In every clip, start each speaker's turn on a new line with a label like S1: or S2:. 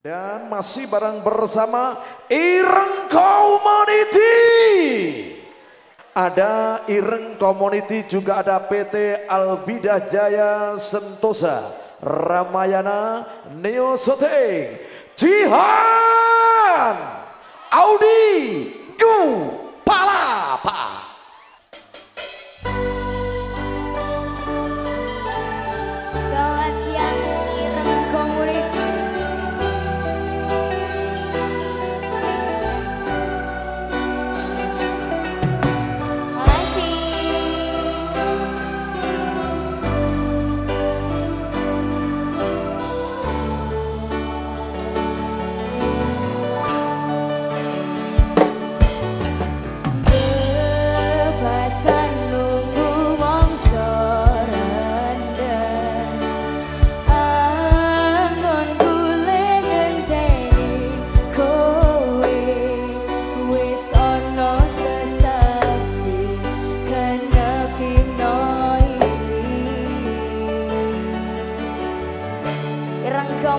S1: Dan masih bareng bersama Ireng Community. Ada Ireng Community juga ada PT Albidah Jaya Sentosa, Ramayana, Neo Soteng, Jihan, Audi, Gu, Palapa.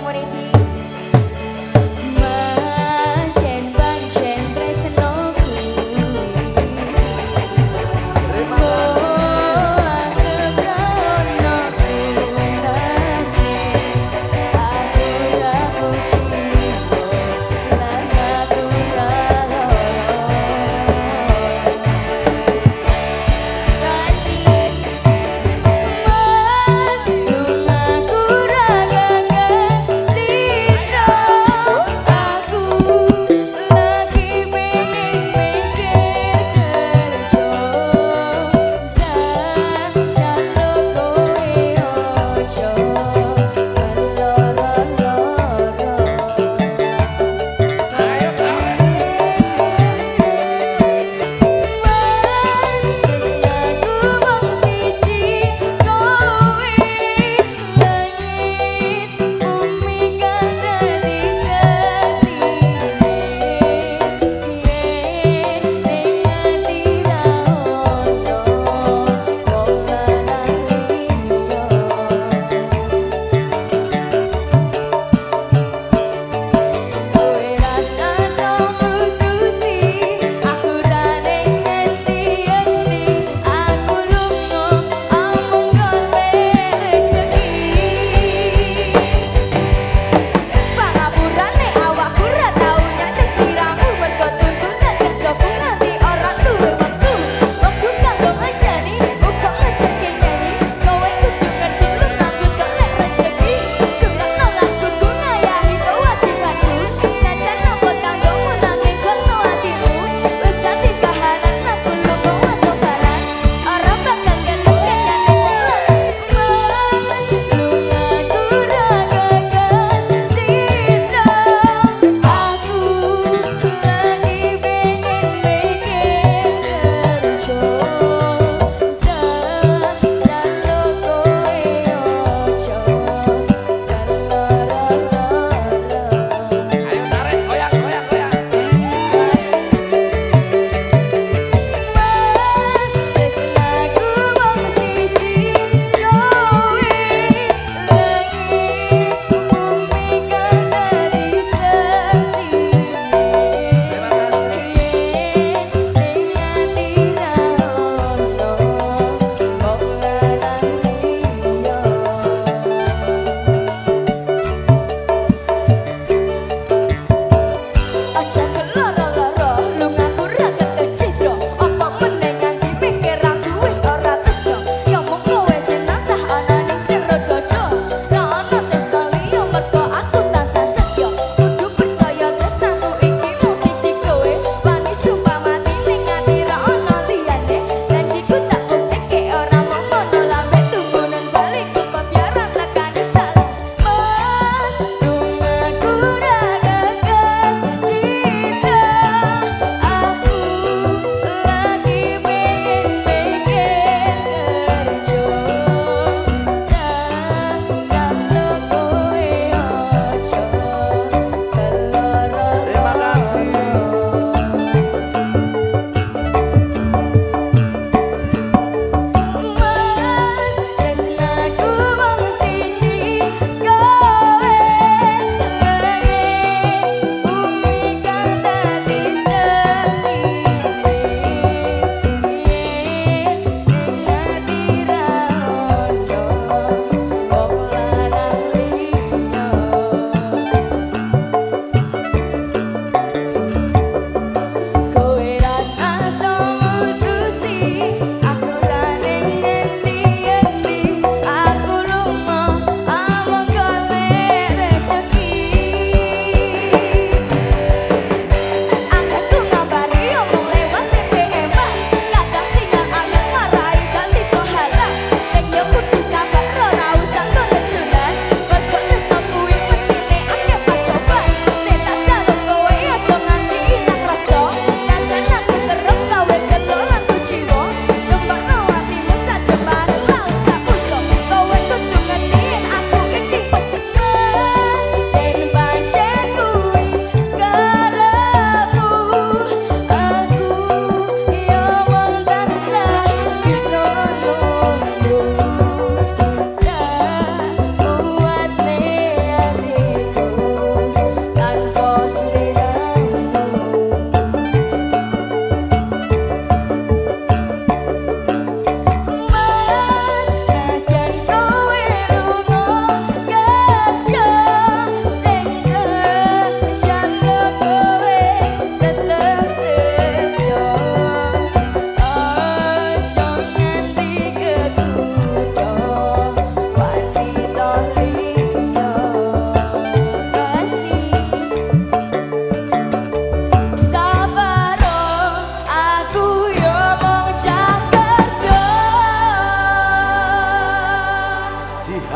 S2: morning.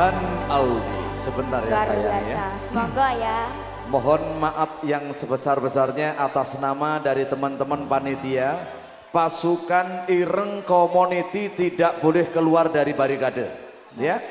S2: Farhan Aldi sebentar ya saya ya. Semoga ya.
S1: Mohon maaf yang sebesar-besarnya atas nama dari teman-teman panitia. Pasukan Ireng Community tidak boleh keluar dari barikade. Ya.